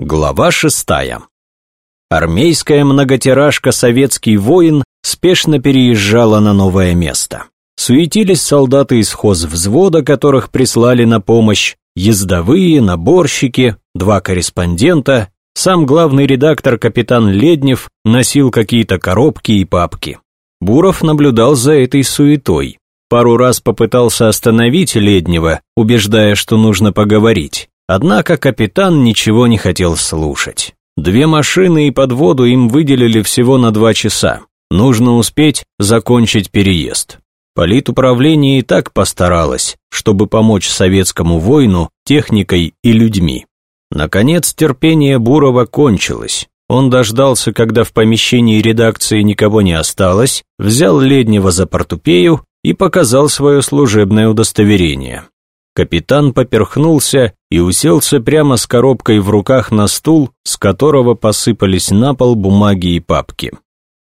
Глава шестая. Армейская многотиражка «Советский воин» спешно переезжала на новое место. Суетились солдаты из хозвзвода, которых прислали на помощь, ездовые, наборщики, два корреспондента, сам главный редактор капитан Леднев носил какие-то коробки и папки. Буров наблюдал за этой суетой. Пару раз попытался остановить Леднева, убеждая, что нужно поговорить. Однако капитан ничего не хотел слушать. Две машины и подводу им выделили всего на два часа. Нужно успеть закончить переезд. Политуправление и так постаралось, чтобы помочь советскому воину техникой и людьми. Наконец терпение Бурова кончилось. Он дождался, когда в помещении редакции никого не осталось, взял Леднева за портупею и показал свое служебное удостоверение. Капитан поперхнулся и уселся прямо с коробкой в руках на стул, с которого посыпались на пол бумаги и папки.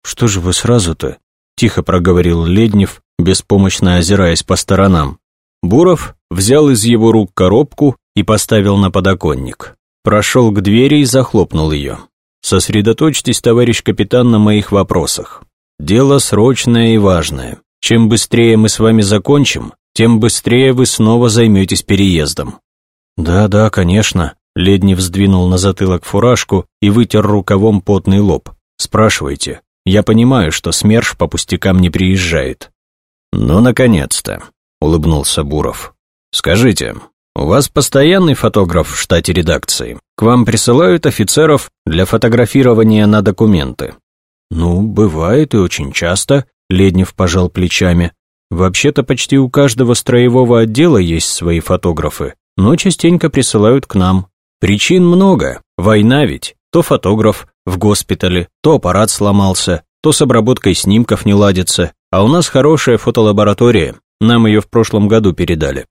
«Что же вы сразу-то?» – тихо проговорил Леднев, беспомощно озираясь по сторонам. Буров взял из его рук коробку и поставил на подоконник. Прошел к двери и захлопнул ее. «Сосредоточьтесь, товарищ капитан, на моих вопросах. Дело срочное и важное. Чем быстрее мы с вами закончим, тем быстрее вы снова займетесь переездом». «Да-да, конечно», — Леднев сдвинул на затылок фуражку и вытер рукавом потный лоб. «Спрашивайте. Я понимаю, что СМЕРШ по пустякам не приезжает». «Ну, наконец-то», — улыбнулся Буров. «Скажите, у вас постоянный фотограф в штате редакции? К вам присылают офицеров для фотографирования на документы?» «Ну, бывает и очень часто», — Леднев пожал плечами. Вообще-то почти у каждого строевого отдела есть свои фотографы, но частенько присылают к нам. Причин много. Война ведь. То фотограф в госпитале, то аппарат сломался, то с обработкой снимков не ладится. А у нас хорошая фотолаборатория. Нам ее в прошлом году передали.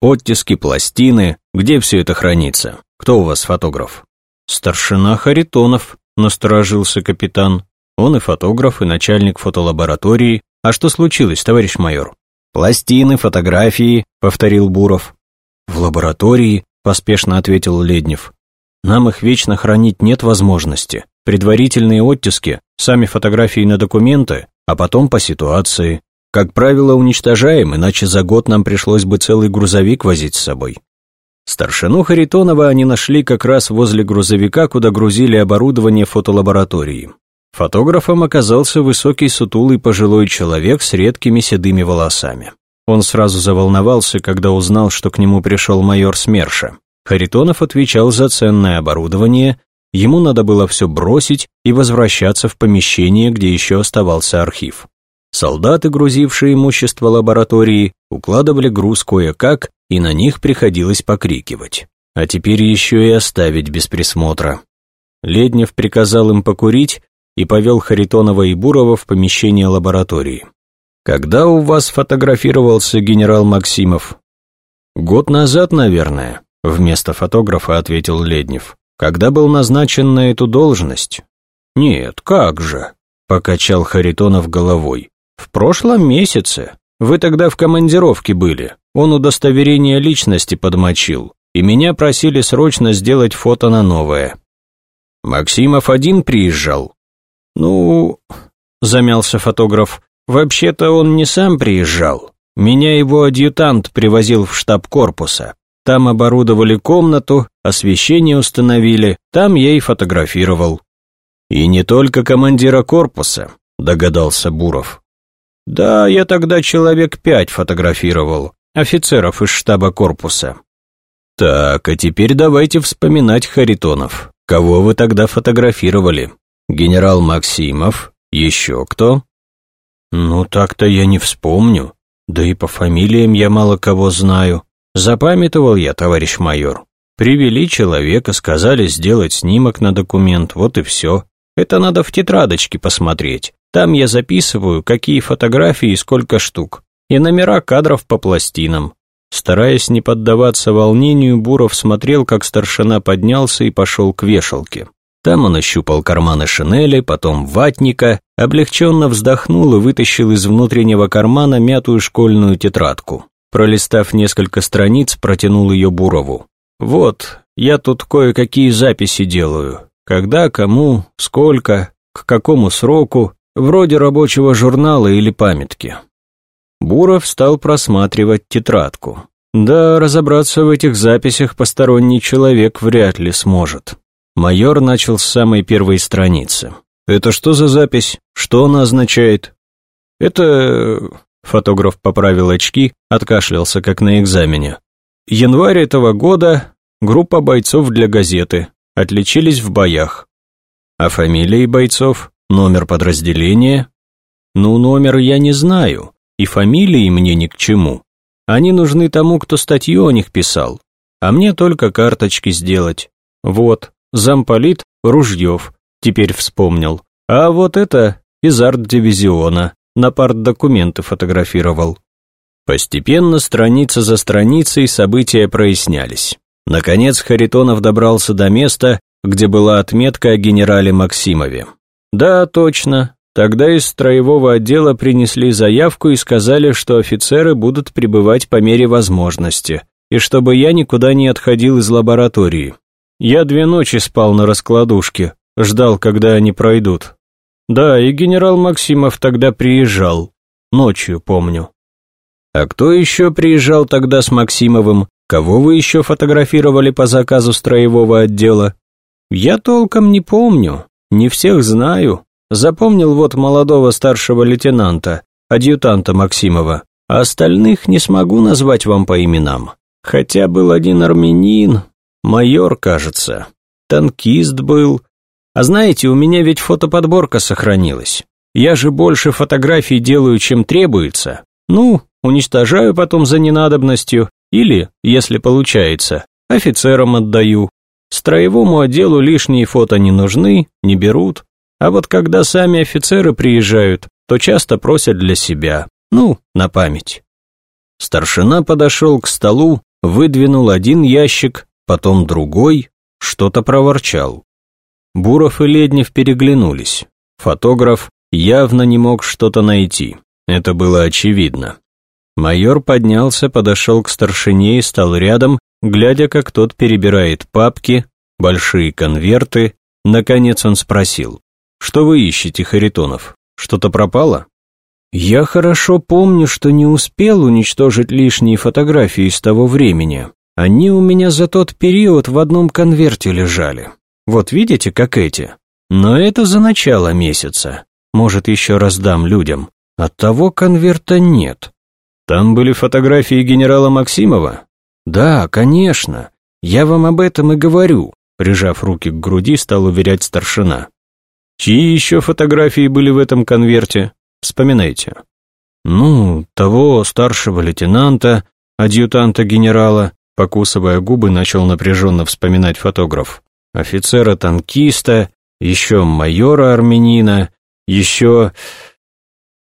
Оттиски, пластины. Где все это хранится? Кто у вас фотограф? Старшина Харитонов, насторожился капитан. Он и фотограф, и начальник фотолаборатории, «А что случилось, товарищ майор?» «Пластины, фотографии», — повторил Буров. «В лаборатории», — поспешно ответил Леднев. «Нам их вечно хранить нет возможности. Предварительные оттиски, сами фотографии на документы, а потом по ситуации. Как правило, уничтожаем, иначе за год нам пришлось бы целый грузовик возить с собой». Старшину Харитонова они нашли как раз возле грузовика, куда грузили оборудование фотолаборатории. Фотографом оказался высокий сутулый пожилой человек с редкими седыми волосами. Он сразу заволновался, когда узнал, что к нему пришел майор СМЕРШа. Харитонов отвечал за ценное оборудование, ему надо было все бросить и возвращаться в помещение, где еще оставался архив. Солдаты, грузившие имущество лаборатории, укладывали груз кое-как, и на них приходилось покрикивать. А теперь еще и оставить без присмотра. Леднев приказал им покурить, и повел Харитонова и Бурова в помещение лаборатории. «Когда у вас фотографировался генерал Максимов?» «Год назад, наверное», — вместо фотографа ответил Леднев. «Когда был назначен на эту должность?» «Нет, как же», — покачал Харитонов головой. «В прошлом месяце. Вы тогда в командировке были. Он удостоверение личности подмочил, и меня просили срочно сделать фото на новое». «Максимов один приезжал?» «Ну...» — замялся фотограф. «Вообще-то он не сам приезжал. Меня его адъютант привозил в штаб корпуса. Там оборудовали комнату, освещение установили, там я и фотографировал». «И не только командира корпуса», — догадался Буров. «Да, я тогда человек пять фотографировал, офицеров из штаба корпуса». «Так, а теперь давайте вспоминать Харитонов. Кого вы тогда фотографировали?» Генерал Максимов? Еще кто? Ну, так-то я не вспомню. Да и по фамилиям я мало кого знаю. Запамятовал я, товарищ майор. Привели человека, сказали сделать снимок на документ, вот и все. Это надо в тетрадочке посмотреть. Там я записываю, какие фотографии и сколько штук. И номера кадров по пластинам. Стараясь не поддаваться волнению, Буров смотрел, как старшина поднялся и пошел к вешалке. Там он ощупал карманы шинели, потом ватника, облегченно вздохнул и вытащил из внутреннего кармана мятую школьную тетрадку. Пролистав несколько страниц, протянул ее Бурову. «Вот, я тут кое-какие записи делаю. Когда, кому, сколько, к какому сроку, вроде рабочего журнала или памятки. Буров стал просматривать тетрадку. Да, разобраться в этих записях посторонний человек вряд ли сможет. Майор начал с самой первой страницы. «Это что за запись? Что она означает?» «Это...» Фотограф поправил очки, откашлялся, как на экзамене. «Январь этого года группа бойцов для газеты. Отличились в боях. А фамилии бойцов? Номер подразделения? Ну, номер я не знаю, и фамилии мне ни к чему. Они нужны тому, кто статью о них писал. А мне только карточки сделать. Вот, замполит Ружьев, теперь вспомнил. А вот это из арт-дивизиона, на партдокументы фотографировал. Постепенно, страница за страницей, события прояснялись. Наконец Харитонов добрался до места, где была отметка о генерале Максимове. Да, точно, Тогда из строевого отдела принесли заявку и сказали, что офицеры будут прибывать по мере возможности, и чтобы я никуда не отходил из лаборатории. Я две ночи спал на раскладушке, ждал, когда они пройдут. Да, и генерал Максимов тогда приезжал. Ночью, помню. А кто еще приезжал тогда с Максимовым? Кого вы еще фотографировали по заказу строевого отдела? Я толком не помню, не всех знаю. Запомнил вот молодого старшего лейтенанта, адъютанта Максимова, а остальных не смогу назвать вам по именам. Хотя был один армянин, майор, кажется, танкист был. А знаете, у меня ведь фотоподборка сохранилась. Я же больше фотографий делаю, чем требуется. Ну, уничтожаю потом за ненадобностью, или, если получается, офицерам отдаю. Строевому отделу лишние фото не нужны, не берут. А вот когда сами офицеры приезжают, то часто просят для себя, ну, на память. Старшина подошел к столу, выдвинул один ящик, потом другой, что-то проворчал. Буров и Леднев переглянулись. Фотограф явно не мог что-то найти, это было очевидно. Майор поднялся, подошел к старшине и стал рядом, глядя, как тот перебирает папки, большие конверты. Наконец он спросил. Что вы ищете, Харитонов? Что-то пропало? Я хорошо помню, что не успел уничтожить лишние фотографии с того времени. Они у меня за тот период в одном конверте лежали. Вот видите, как эти? Но это за начало месяца. Может, еще раздам людям. От того конверта нет. Там были фотографии генерала Максимова? Да, конечно. Я вам об этом и говорю. Прижав руки к груди, стал уверять старшина. Чьи еще фотографии были в этом конверте? Вспоминайте. Ну, того старшего лейтенанта, адъютанта генерала, покусывая губы, начал напряженно вспоминать фотограф. Офицера-танкиста, еще майора-армянина, еще...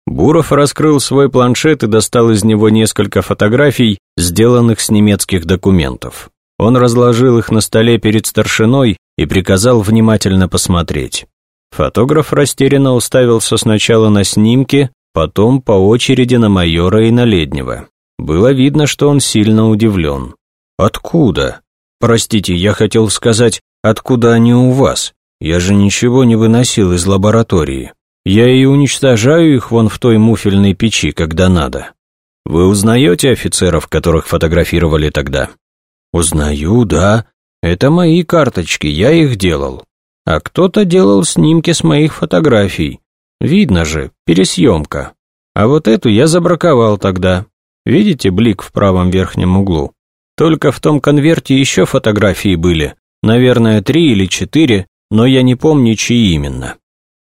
Буров раскрыл свой планшет и достал из него несколько фотографий, сделанных с немецких документов. Он разложил их на столе перед старшиной и приказал внимательно посмотреть. Фотограф растерянно уставился сначала на снимки, потом по очереди на майора и на Леднева. Было видно, что он сильно удивлен. «Откуда?» «Простите, я хотел сказать, откуда они у вас? Я же ничего не выносил из лаборатории. Я и уничтожаю их вон в той муфельной печи, когда надо. Вы узнаете офицеров, которых фотографировали тогда?» «Узнаю, да. Это мои карточки, я их делал. А кто-то делал снимки с моих фотографий. Видно же, пересъемка. А вот эту я забраковал тогда. Видите блик в правом верхнем углу? Только в том конверте еще фотографии были. Наверное, три или четыре, но я не помню, чьи именно.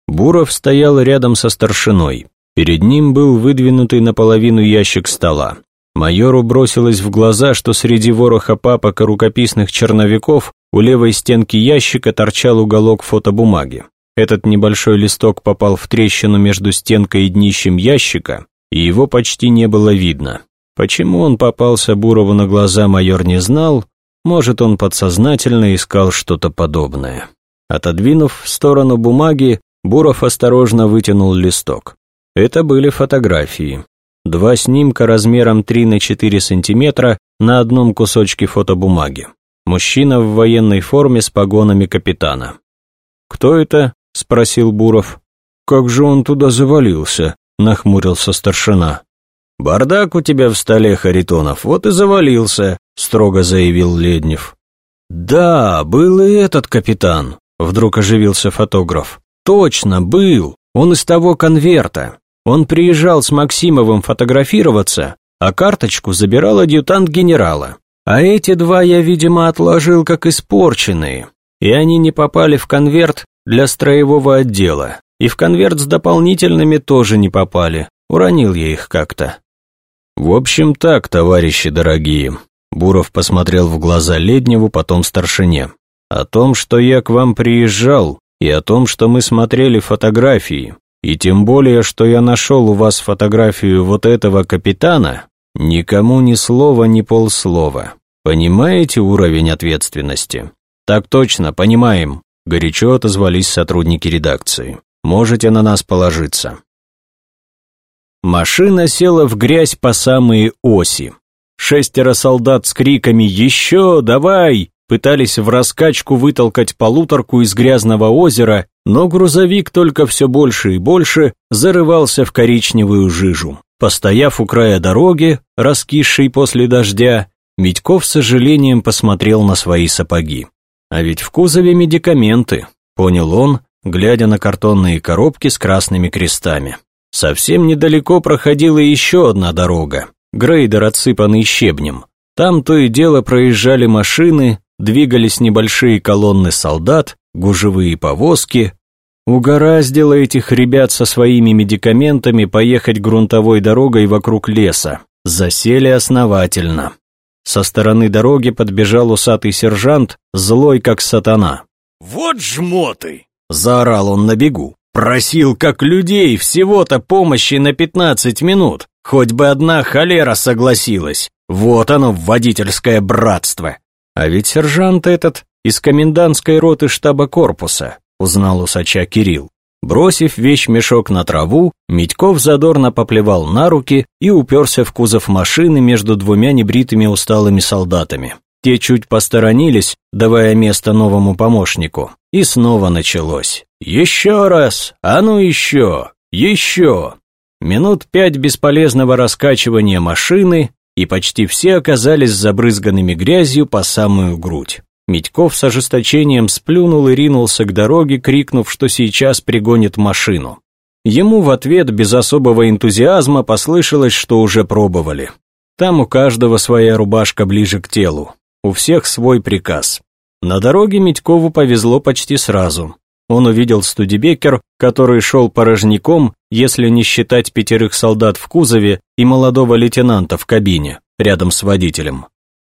Буров стоял рядом со старшиной. Перед ним был выдвинутый наполовину ящик стола. Майору бросилось в глаза, что среди вороха папок и рукописных черновиков у левой стенки ящика торчал уголок фотобумаги. Этот небольшой листок попал в трещину между стенкой и днищем ящика, и его почти не было видно. Почему он попался Бурову на глаза, майор не знал, может, он подсознательно искал что-то подобное. Отодвинув в сторону бумаги, Буров осторожно вытянул листок. Это были фотографии. Два снимка размером 3 на 4 сантиметра на одном кусочке фотобумаги. Мужчина в военной форме с погонами капитана. «Кто это?» — спросил Буров. «Как же он туда завалился?» — нахмурился старшина. «Бардак у тебя в столе, Харитонов, вот и завалился», — строго заявил Леднев. «Да, был и этот капитан», — вдруг оживился фотограф. «Точно, был. Он из того конверта. Он приезжал с Максимовым фотографироваться, а карточку забирал адъютант генерала. А эти два я, видимо, отложил как испорченные, и они не попали в конверт для строевого отдела, и в конверт с дополнительными тоже не попали, уронил я их как-то. В общем так, товарищи дорогие, Буров посмотрел в глаза Ледневу, потом старшине. О том, что я к вам приезжал, и о том, что мы смотрели фотографии, и тем более, что я нашел у вас фотографию вот этого капитана, никому ни слова, ни полслова. Понимаете уровень ответственности? Так точно, понимаем. Горячо отозвались сотрудники редакции. Можете на нас положиться. Машина села в грязь по самые оси. Шестеро солдат с криками «Еще! Давай!» пытались в раскачку вытолкать полуторку из грязного озера, но грузовик только все больше и больше зарывался в коричневую жижу. Постояв у края дороги, раскисшей после дождя, Митьков с сожалением посмотрел на свои сапоги. А ведь в кузове медикаменты, понял он, глядя на картонные коробки с красными крестами. Совсем недалеко проходила еще одна дорога, грейдер, отсыпанный щебнем. Там то и дело проезжали машины, двигались небольшие колонны солдат, гужевые повозки. Угораздило этих ребят со своими медикаментами поехать грунтовой дорогой вокруг леса. Засели основательно. Со стороны дороги подбежал усатый сержант, злой как сатана. «Вот жмоты!» – заорал он на бегу. «Просил как людей всего-то помощи на пятнадцать минут. Хоть бы одна холера согласилась. Вот оно, водительское братство!» А ведь сержант этот из комендантской роты штаба корпуса, узнал усача Кирилл. Бросив вещмешок на траву, Митьков задорно поплевал на руки и уперся в кузов машины между двумя небритыми усталыми солдатами. Те чуть посторонились, давая место новому помощнику. И снова началось. «Еще раз! А ну еще! Еще!» Минут пять бесполезного раскачивания машины, и почти все оказались забрызганными грязью по самую грудь. Митьков с ожесточением сплюнул и ринулся к дороге, крикнув, что сейчас пригонит машину. Ему в ответ без особого энтузиазма послышалось, что уже пробовали. Там у каждого своя рубашка ближе к телу, у всех свой приказ. На дороге Митькову повезло почти сразу. Он увидел Студебекер, который шел порожняком, если не считать пятерых солдат в кузове и молодого лейтенанта в кабине, рядом с водителем.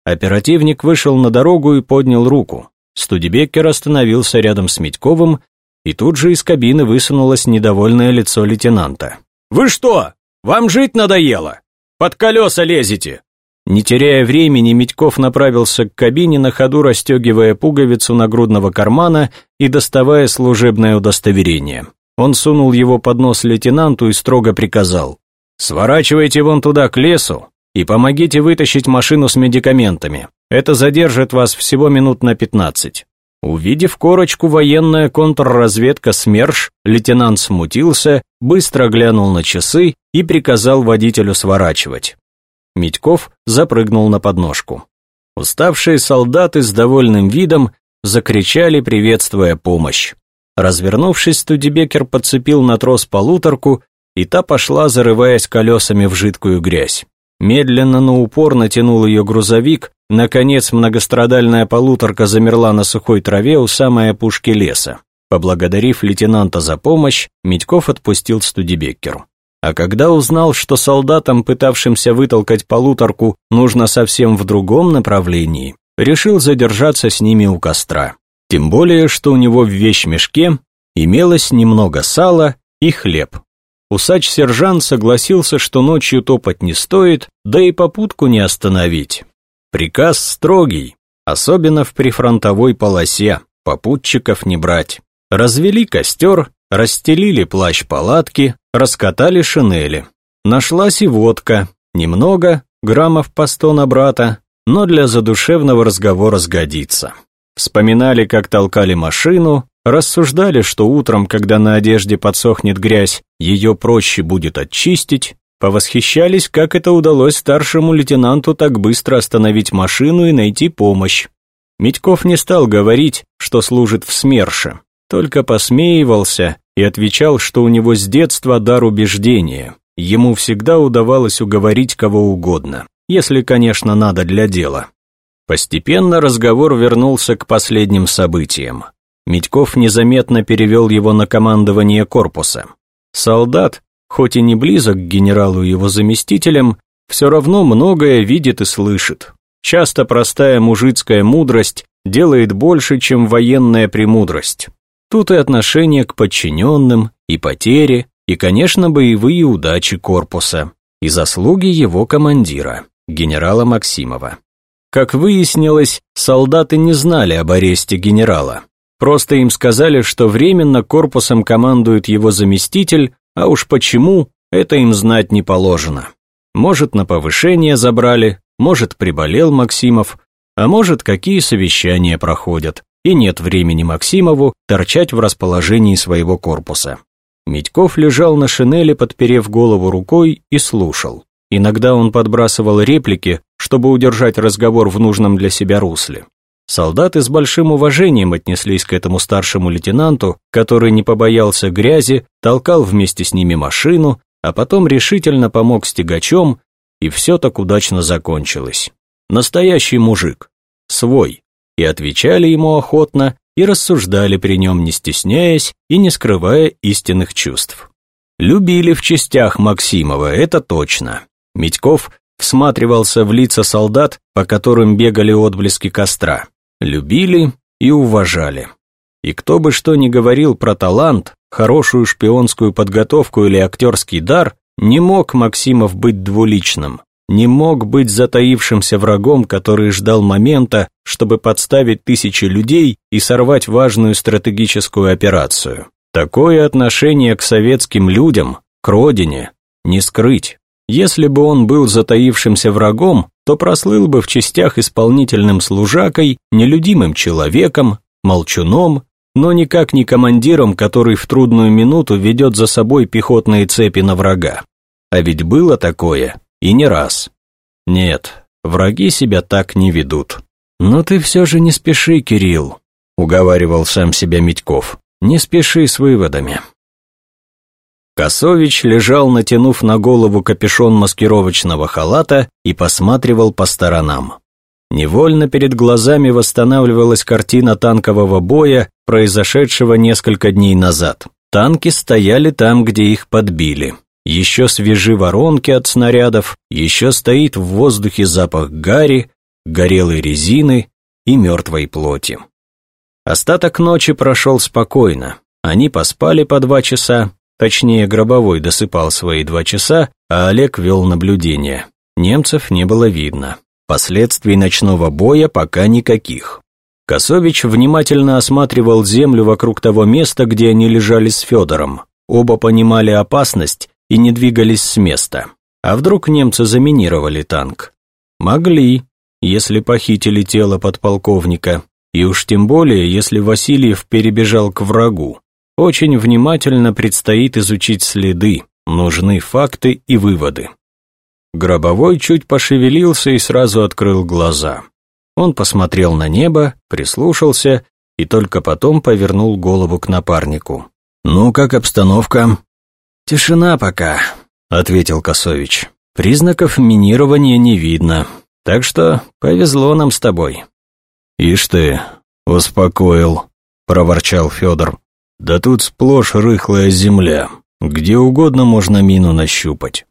Оперативник вышел на дорогу и поднял руку. Студебеккер остановился рядом с Митьковым, и тут же из кабины высунулось недовольное лицо лейтенанта. «Вы что? Вам жить надоело? Под колеса лезете!» Не теряя времени, Митьков направился к кабине, на ходу расстегивая пуговицу нагрудного кармана и доставая служебное удостоверение. Он сунул его под нос лейтенанту и строго приказал. «Сворачивайте вон туда, к лесу, и помогите вытащить машину с медикаментами. Это задержит вас всего минут на 15. Увидев корочку военная контрразведка СМЕРШ, лейтенант смутился, быстро глянул на часы и приказал водителю сворачивать. Митьков запрыгнул на подножку. Уставшие солдаты с довольным видом закричали, приветствуя помощь. Развернувшись, Студебекер подцепил на трос полуторку, и та пошла, зарываясь колесами в жидкую грязь. Медленно, но упорно тянул ее грузовик, наконец многострадальная полуторка замерла на сухой траве у самой опушки леса. Поблагодарив лейтенанта за помощь, Митьков отпустил Студебеккеру. А когда узнал, что солдатам, пытавшимся вытолкать полуторку, нужно совсем в другом направлении, решил задержаться с ними у костра. Тем более, что у него в вещмешке имелось немного сала и хлеб. Усач-сержант согласился, что ночью топать не стоит, да и попутку не остановить. Приказ строгий, особенно в прифронтовой полосе, попутчиков не брать. Развели костер, расстелили плащ-палатки, раскатали шинели. Нашлась и водка, немного, граммов по сто на брата, но для задушевного разговора сгодится. Вспоминали, как толкали машину, рассуждали, что утром, когда на одежде подсохнет грязь, ее проще будет очистить, повосхищались, как это удалось старшему лейтенанту так быстро остановить машину и найти помощь. Митьков не стал говорить, что служит в СМЕРШе, только посмеивался и отвечал, что у него с детства дар убеждения. Ему всегда удавалось уговорить кого угодно, если, конечно, надо для дела. Постепенно разговор вернулся к последним событиям. Митьков незаметно перевел его на командование корпуса. Солдат, хоть и не близок к генералу и его заместителям, все равно многое видит и слышит. Часто простая мужицкая мудрость делает больше, чем военная премудрость. Тут и отношение к подчиненным, и потери, и, конечно, боевые удачи корпуса, и заслуги его командира, генерала Максимова. Как выяснилось, солдаты не знали об аресте генерала. Просто им сказали, что временно корпусом командует его заместитель, а уж почему, это им знать не положено. Может, на повышение забрали, может, приболел Максимов, а может, какие совещания проходят, и нет времени Максимову торчать в расположении своего корпуса. Митьков лежал на шинели, подперев голову рукой, и слушал. Иногда он подбрасывал реплики, чтобы удержать разговор в нужном для себя русле. Солдаты с большим уважением отнеслись к этому старшему лейтенанту, который не побоялся грязи, толкал вместе с ними машину, а потом решительно помог с тягачом, и все так удачно закончилось. Настоящий мужик, свой, и отвечали ему охотно, и рассуждали при нем, не стесняясь и не скрывая истинных чувств. Любили в частях Максимова, это точно. Митьков всматривался в лица солдат, по которым бегали отблески костра. Любили и уважали. И кто бы что ни говорил про талант, хорошую шпионскую подготовку или актерский дар, не мог Максимов быть двуличным не мог быть затаившимся врагом, который ждал момента, чтобы подставить тысячи людей и сорвать важную стратегическую операцию. Такое отношение к советским людям, к родине, не скрыть. Если бы он был затаившимся врагом, то прослыл бы в частях исполнительным служакой, нелюдимым человеком, молчуном, но никак не командиром, который в трудную минуту ведет за собой пехотные цепи на врага. А ведь было такое, и не раз. Нет, враги себя так не ведут. Но ты все же не спеши, Кирилл, уговаривал сам себя Митьков. Не спеши с выводами. Косович лежал, натянув на голову капюшон маскировочного халата и посматривал по сторонам. Невольно перед глазами восстанавливалась картина танкового боя, произошедшего несколько дней назад. Танки стояли там, где их подбили. Еще свежи воронки от снарядов, еще стоит в воздухе запах гари, горелой резины и мертвой плоти. Остаток ночи прошел спокойно. Они поспали по два часа, точнее, Гробовой досыпал свои два часа, а Олег вел наблюдение. Немцев не было видно. Последствий ночного боя пока никаких. Косович внимательно осматривал землю вокруг того места, где они лежали с Федором. Оба понимали опасность и не двигались с места. А вдруг немцы заминировали танк? Могли, если похитили тело подполковника, и уж тем более, если Васильев перебежал к врагу. Очень внимательно предстоит изучить следы, нужны факты и выводы. Гробовой чуть пошевелился и сразу открыл глаза. Он посмотрел на небо, прислушался и только потом повернул голову к напарнику. «Ну, как обстановка?» «Тишина пока», — ответил Косович. «Признаков минирования не видно, так что повезло нам с тобой». «Ишь ты, успокоил», — проворчал Федор. «Да тут сплошь рыхлая земля, где угодно можно мину нащупать».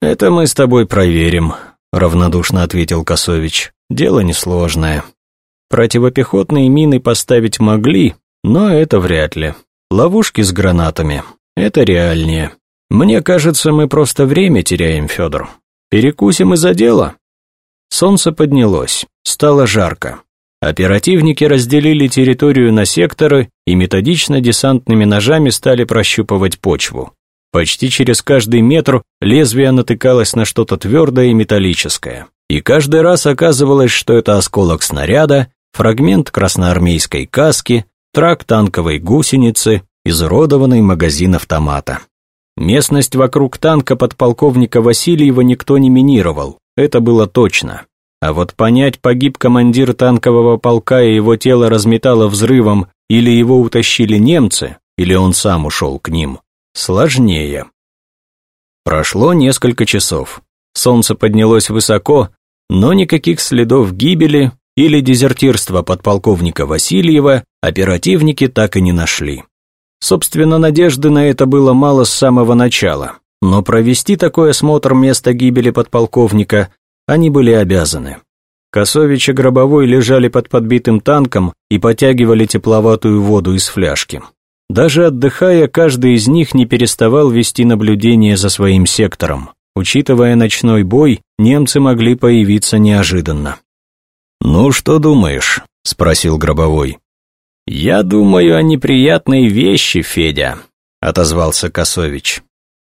«Это мы с тобой проверим», — равнодушно ответил Косович. «Дело несложное. Противопехотные мины поставить могли, но это вряд ли. Ловушки с гранатами это реальнее. Мне кажется, мы просто время теряем, Федор. Перекусим из-за дела. Солнце поднялось, стало жарко. Оперативники разделили территорию на секторы и методично десантными ножами стали прощупывать почву. Почти через каждый метр лезвие натыкалось на что-то твердое и металлическое. И каждый раз оказывалось, что это осколок снаряда, фрагмент красноармейской каски, трак танковой гусеницы, изуродованный магазин автомата. Местность вокруг танка подполковника Васильева никто не минировал, это было точно. А вот понять, погиб командир танкового полка и его тело разметало взрывом, или его утащили немцы, или он сам ушел к ним, сложнее. Прошло несколько часов. Солнце поднялось высоко, но никаких следов гибели или дезертирства подполковника Васильева оперативники так и не нашли. Собственно, надежды на это было мало с самого начала, но провести такой осмотр места гибели подполковника они были обязаны. Косович и Гробовой лежали под подбитым танком и потягивали тепловатую воду из фляжки. Даже отдыхая, каждый из них не переставал вести наблюдение за своим сектором. Учитывая ночной бой, немцы могли появиться неожиданно. «Ну, что думаешь?» – спросил Гробовой. «Я думаю о неприятной вещи, Федя», — отозвался Косович.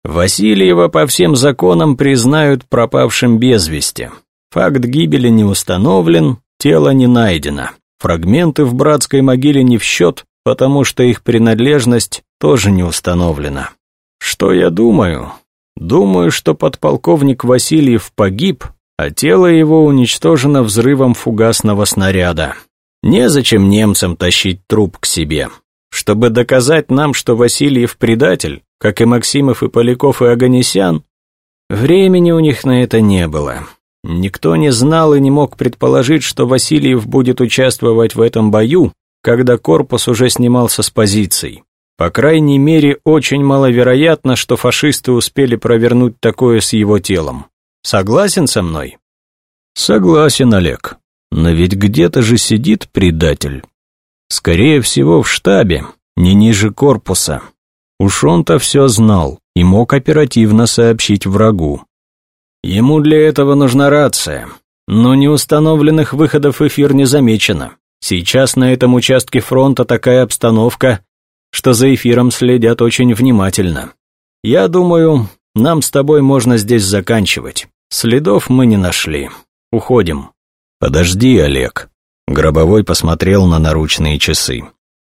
«Васильева по всем законам признают пропавшим без вести. Факт гибели не установлен, тело не найдено. Фрагменты в братской могиле не в счет, потому что их принадлежность тоже не установлена. Что я думаю? Думаю, что подполковник Васильев погиб, а тело его уничтожено взрывом фугасного снаряда. Незачем немцам тащить труп к себе. Чтобы доказать нам, что Васильев предатель, как и Максимов и Поляков и Аганесян, времени у них на это не было. Никто не знал и не мог предположить, что Васильев будет участвовать в этом бою, когда корпус уже снимался с позиций. По крайней мере, очень маловероятно, что фашисты успели провернуть такое с его телом. Согласен со мной? Согласен, Олег. Но ведь где-то же сидит предатель. Скорее всего, в штабе, не ниже корпуса. Уж он-то все знал и мог оперативно сообщить врагу. Ему для этого нужна рация, но неустановленных выходов эфир не замечено. Сейчас на этом участке фронта такая обстановка, что за эфиром следят очень внимательно. Я думаю, нам с тобой можно здесь заканчивать. Следов мы не нашли. Уходим. «Подожди, Олег». Гробовой посмотрел на наручные часы.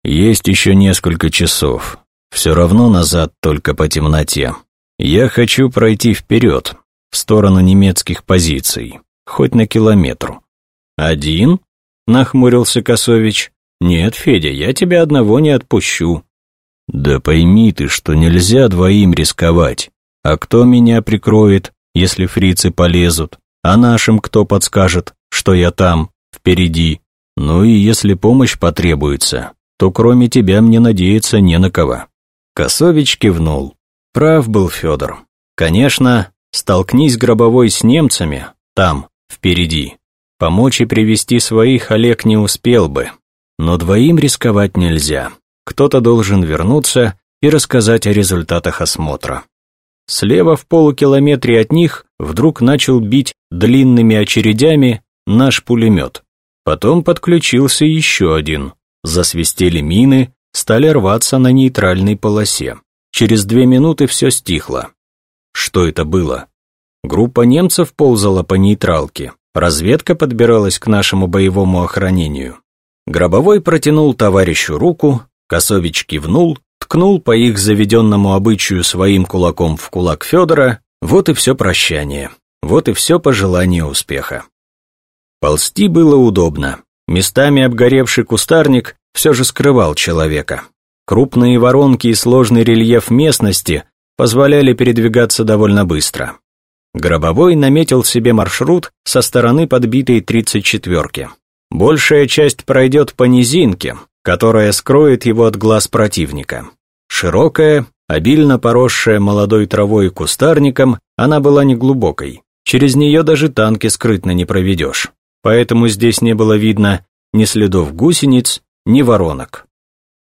«Есть еще несколько часов. Все равно назад только по темноте. Я хочу пройти вперед, в сторону немецких позиций, хоть на километр». «Один?» — нахмурился Косович. «Нет, Федя, я тебя одного не отпущу». «Да пойми ты, что нельзя двоим рисковать. А кто меня прикроет, если фрицы полезут? А нашим кто подскажет, что я там, впереди? Ну и если помощь потребуется, то кроме тебя мне надеяться не на кого». Косович кивнул. Прав был Федор. Конечно, столкнись гробовой с немцами, там, впереди. Помочь и привести своих Олег не успел бы. Но двоим рисковать нельзя. Кто-то должен вернуться и рассказать о результатах осмотра. Слева в полукилометре от них вдруг начал бить длинными очередями наш пулемет. Потом подключился еще один. Засвистели мины, стали рваться на нейтральной полосе. Через две минуты все стихло. Что это было? Группа немцев ползала по нейтралке. Разведка подбиралась к нашему боевому охранению. Гробовой протянул товарищу руку, Косович кивнул, ткнул по их заведенному обычаю своим кулаком в кулак Федора, вот и все прощание, вот и все пожелание успеха. Ползти было удобно. Местами обгоревший кустарник все же скрывал человека. Крупные воронки и сложный рельеф местности позволяли передвигаться довольно быстро. Гробовой наметил себе маршрут со стороны подбитой 34-ки. Большая часть пройдет по низинке, которая скроет его от глаз противника. Широкая, обильно поросшая молодой травой и кустарником, она была неглубокой. Через нее даже танки скрытно не проведешь. Поэтому здесь не было видно ни следов гусениц, ни воронок.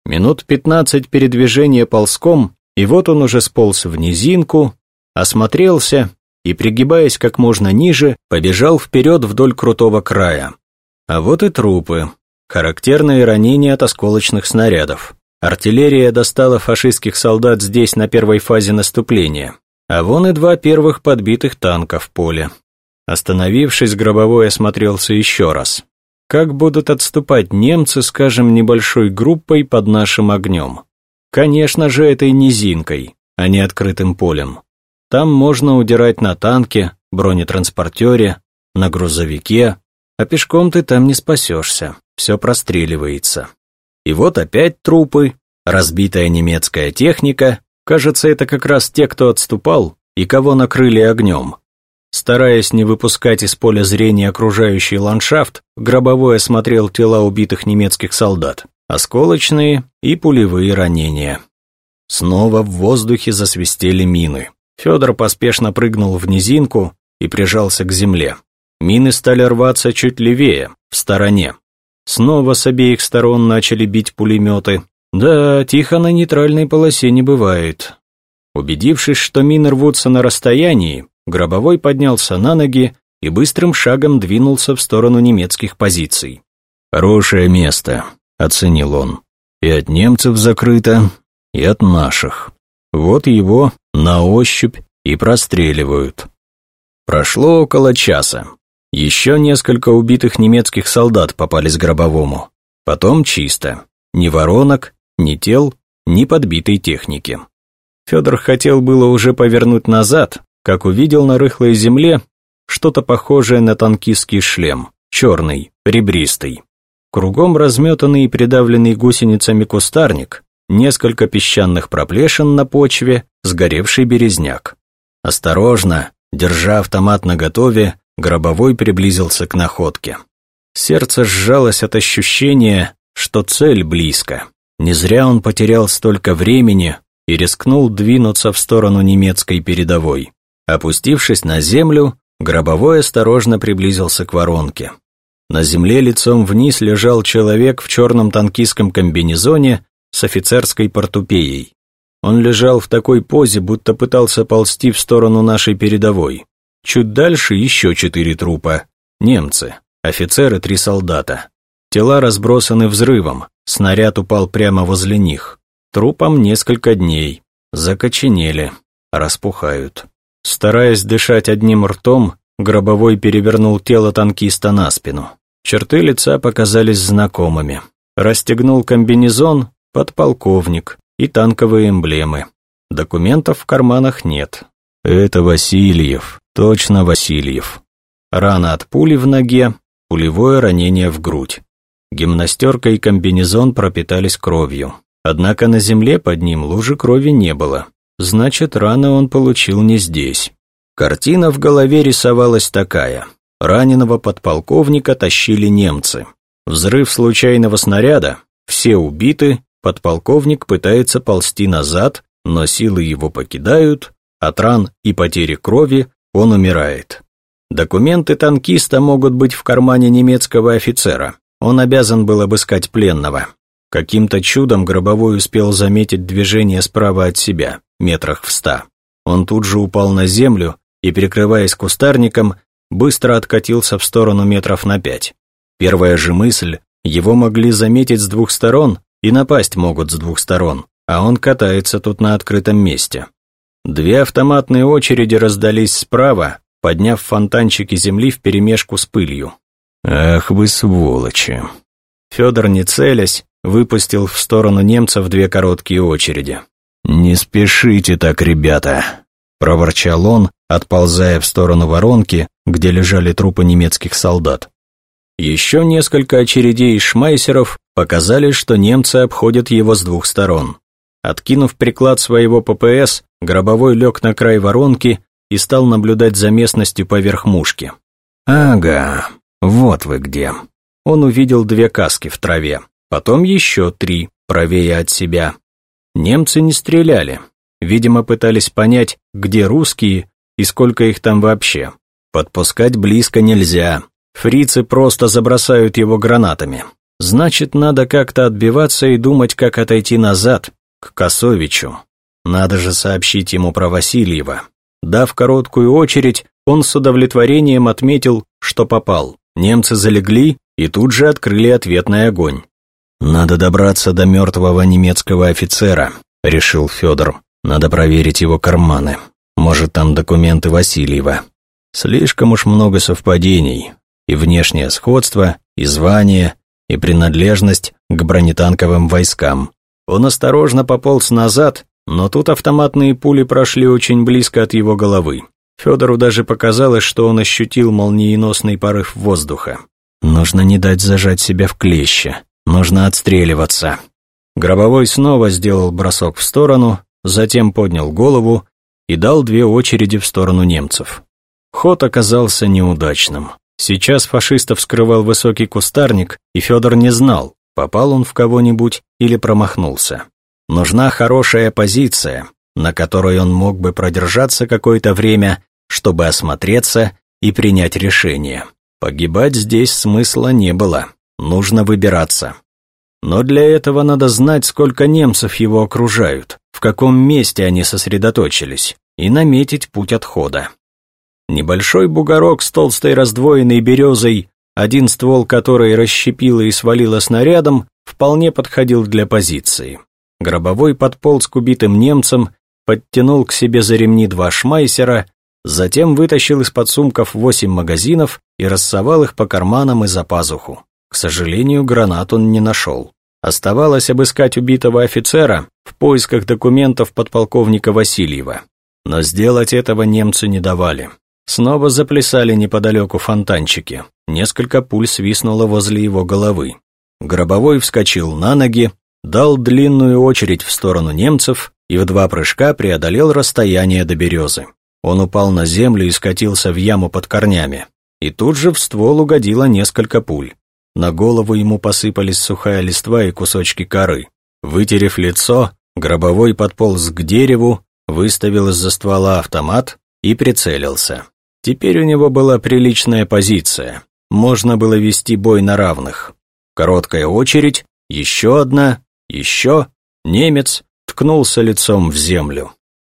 Минут пятнадцать передвижения ползком, и вот он уже сполз в низинку, осмотрелся и, пригибаясь как можно ниже, побежал вперед вдоль крутого края. А вот и трупы, характерные ранения от осколочных снарядов. Артиллерия достала фашистских солдат здесь на первой фазе наступления, а вон и два первых подбитых танка в поле. Остановившись, Гробовой осмотрелся еще раз. Как будут отступать немцы, скажем, небольшой группой под нашим огнем? Конечно же, этой низинкой, а не открытым полем. Там можно удирать на танке, бронетранспортере, на грузовике, а пешком ты там не спасешься, все простреливается. И вот опять трупы, разбитая немецкая техника, кажется, это как раз те, кто отступал и кого накрыли огнем. Стараясь не выпускать из поля зрения окружающий ландшафт, Гробовой осмотрел тела убитых немецких солдат, осколочные и пулевые ранения. Снова в воздухе засвистели мины. Федор поспешно прыгнул в низинку и прижался к земле. Мины стали рваться чуть левее, в стороне. Снова с обеих сторон начали бить пулеметы. Да, тихо на нейтральной полосе не бывает. Убедившись, что мины рвутся на расстоянии, Гробовой поднялся на ноги и быстрым шагом двинулся в сторону немецких позиций. «Хорошее место», — оценил он. «И от немцев закрыто, и от наших. Вот его на ощупь и простреливают». Прошло около часа. Еще несколько убитых немецких солдат попались гробовому. Потом чисто. Ни воронок, ни тел, ни подбитой техники. Федор хотел было уже повернуть назад, как увидел на рыхлой земле что-то похожее на танкистский шлем, черный, ребристый. Кругом разметанный и придавленный гусеницами кустарник, несколько песчаных проплешин на почве, сгоревший березняк. Осторожно, держа автомат наготове, Гробовой приблизился к находке. Сердце сжалось от ощущения, что цель близко. Не зря он потерял столько времени и рискнул двинуться в сторону немецкой передовой. Опустившись на землю, Гробовой осторожно приблизился к воронке. На земле лицом вниз лежал человек в черном танкистском комбинезоне с офицерской портупеей. Он лежал в такой позе, будто пытался ползти в сторону нашей передовой. Чуть дальше еще четыре трупа. Немцы, офицеры, три солдата. Тела разбросаны взрывом, снаряд упал прямо возле них. Трупам несколько дней. Закоченели, распухают. Стараясь дышать одним ртом, Гробовой перевернул тело танкиста на спину. Черты лица показались знакомыми. Расстегнул комбинезон, подполковник и танковые эмблемы. Документов в карманах нет. Это Васильев, точно Васильев. Рана от пули в ноге, пулевое ранение в грудь. Гимнастерка и комбинезон пропитались кровью. Однако на земле под ним лужи крови не было. Значит, раны он получил не здесь. Картина в голове рисовалась такая. Раненого подполковника тащили немцы. Взрыв случайного снаряда, все убиты, подполковник пытается ползти назад, но силы его покидают, от ран и потери крови он умирает. Документы танкиста могут быть в кармане немецкого офицера. Он обязан был обыскать пленного. Каким-то чудом Гробовой успел заметить движение справа от себя метрах в ста. Он тут же упал на землю и, перекрываясь кустарником, быстро откатился в сторону метров на пять. Первая же мысль, его могли заметить с двух сторон и напасть могут с двух сторон, а он катается тут на открытом месте. Две автоматные очереди раздались справа, подняв фонтанчики земли вперемешку с пылью. «Ах вы сволочи!» Федор, не целясь, выпустил в сторону немцев две короткие очереди. «Не спешите так, ребята!» – проворчал он, отползая в сторону воронки, где лежали трупы немецких солдат. Еще несколько очередей шмайсеров показали, что немцы обходят его с двух сторон. Откинув приклад своего ППС, Гробовой лег на край воронки и стал наблюдать за местностью поверх мушки. «Ага, вот вы где». Он увидел две каски в траве, потом еще три, правее от себя. Немцы не стреляли. Видимо, пытались понять, где русские и сколько их там вообще. Подпускать близко нельзя. Фрицы просто забросают его гранатами. Значит, надо как-то отбиваться и думать, как отойти назад, к Косовичу. Надо же сообщить ему про Васильева. Дав короткую очередь, он с удовлетворением отметил, что попал. Немцы залегли и тут же открыли ответный огонь. «Надо добраться до мертвого немецкого офицера», — решил Федор. «Надо проверить его карманы. Может, там документы Васильева». Слишком уж много совпадений. И внешнее сходство, и звание, и принадлежность к бронетанковым войскам. Он осторожно пополз назад, но тут автоматные пули прошли очень близко от его головы. Федору даже показалось, что он ощутил молниеносный порыв воздуха. Нужно не дать зажать себя в клеще. Нужно отстреливаться. Гробовой снова сделал бросок в сторону, затем поднял голову и дал две очереди в сторону немцев. Ход оказался неудачным. Сейчас фашистов скрывал высокий кустарник, и Федор не знал, попал он в кого-нибудь или промахнулся. Нужна хорошая позиция, на которой он мог бы продержаться какое-то время, чтобы осмотреться и принять решение. Погибать здесь смысла не было, нужно выбираться. Но для этого надо знать, сколько немцев его окружают, в каком месте они сосредоточились, и наметить путь отхода. Небольшой бугорок с толстой раздвоенной березой, один ствол которой расщепило и свалило снарядом, вполне подходил для позиции. Гробовой подполз к убитым немцам, подтянул к себе за ремни два шмайсера Затем вытащил из-под сумков восемь магазинов и рассовал их по карманам и за пазуху. К сожалению, гранат он не нашел. Оставалось обыскать убитого офицера в поисках документов подполковника Васильева. Но сделать этого немцы не давали. Снова заплясали неподалеку фонтанчики. Несколько пуль свистнуло возле его головы. Гробовой вскочил на ноги, дал длинную очередь в сторону немцев и в два прыжка преодолел расстояние до березы. Он упал на землю и скатился в яму под корнями. И тут же в ствол угодило несколько пуль. На голову ему посыпались сухая листва и кусочки коры. Вытерев лицо, гробовой подполз к дереву, выставил из-за ствола автомат и прицелился. Теперь у него была приличная позиция. Можно было вести бой на равных. Короткая очередь, еще одна, еще. Немец ткнулся лицом в землю.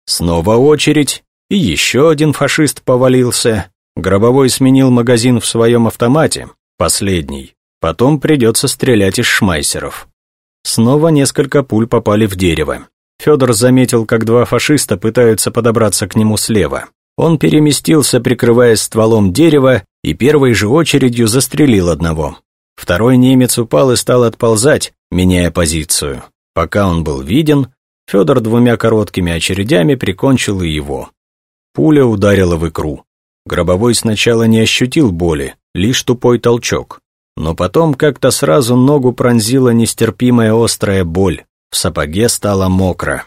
Снова очередь, и еще один фашист повалился. Гробовой сменил магазин в своем автомате, последний. Потом придется стрелять из шмайсеров. Снова несколько пуль попали в дерево. Федор заметил, как два фашиста пытаются подобраться к нему слева. Он переместился, прикрываясь стволом дерева, и первой же очередью застрелил одного. Второй немец упал и стал отползать, меняя позицию. Пока он был виден, Федор двумя короткими очередями прикончил и его. Пуля ударила в икру. Гробовой сначала не ощутил боли, лишь тупой толчок. Но потом как-то сразу ногу пронзила нестерпимая острая боль. В сапоге стало мокро.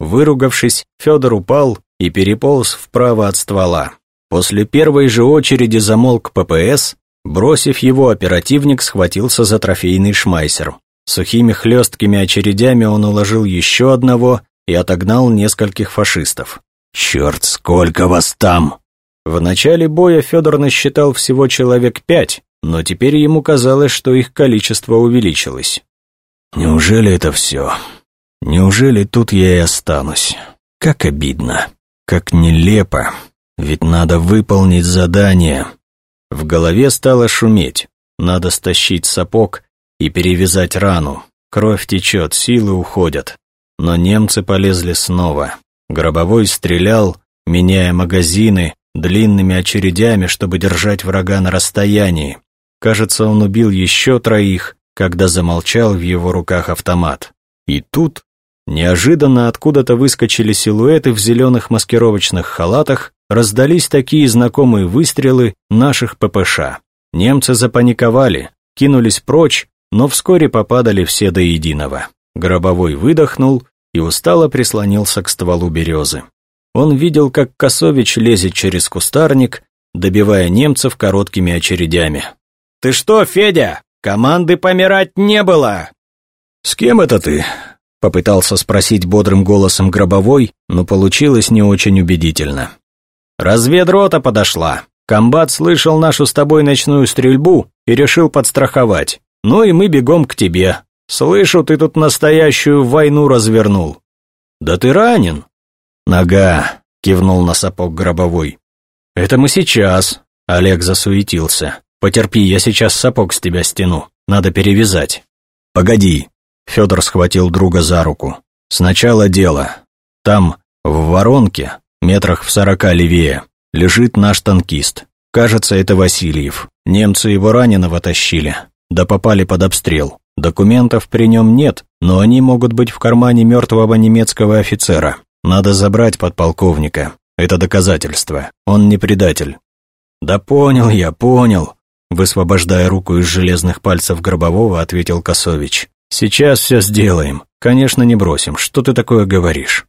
Выругавшись, Федор упал и переполз вправо от ствола. После первой же очереди замолк ППС, бросив его, оперативник схватился за трофейный шмайсер. Сухими хлесткими очередями он уложил еще одного и отогнал нескольких фашистов. «Черт, сколько вас там!» В начале боя Федор насчитал всего человек пять, но теперь ему казалось, что их количество увеличилось. «Неужели это все? Неужели тут я и останусь? Как обидно, как нелепо, ведь надо выполнить задание». В голове стало шуметь, надо стащить сапог и перевязать рану. Кровь течет, силы уходят. Но немцы полезли снова. Гробовой стрелял, меняя магазины, длинными очередями, чтобы держать врага на расстоянии. Кажется, он убил еще троих, когда замолчал в его руках автомат. И тут неожиданно откуда-то выскочили силуэты в зеленых маскировочных халатах, раздались такие знакомые выстрелы наших ППШ. Немцы запаниковали, кинулись прочь, но вскоре попадали все до единого. Гробовой выдохнул и устало прислонился к стволу березы. Он видел, как Косович лезет через кустарник, добивая немцев короткими очередями. «Ты что, Федя? Команды помирать не было!» «С кем это ты?» Попытался спросить бодрым голосом гробовой, но получилось не очень убедительно. «Разведрота подошла. Комбат слышал нашу с тобой ночную стрельбу и решил подстраховать. Ну и мы бегом к тебе. Слышу, ты тут настоящую войну развернул. Да ты ранен. Нога, кивнул на сапог гробовой. Это мы сейчас. Олег засуетился. Потерпи, я сейчас сапог с тебя стяну. Надо перевязать. Погоди. Федор схватил друга за руку. Сначала дело. Там, в воронке, метрах в сорока левее, лежит наш танкист. Кажется, это Васильев. Немцы его раненого тащили, да попали под обстрел. Документов при нем нет, но они могут быть в кармане мертвого немецкого офицера. Надо забрать подполковника. Это доказательство. Он не предатель. Да понял я, понял. Высвобождая руку из железных пальцев Гробового, ответил Косович. Сейчас все сделаем. Конечно, не бросим. Что ты такое говоришь?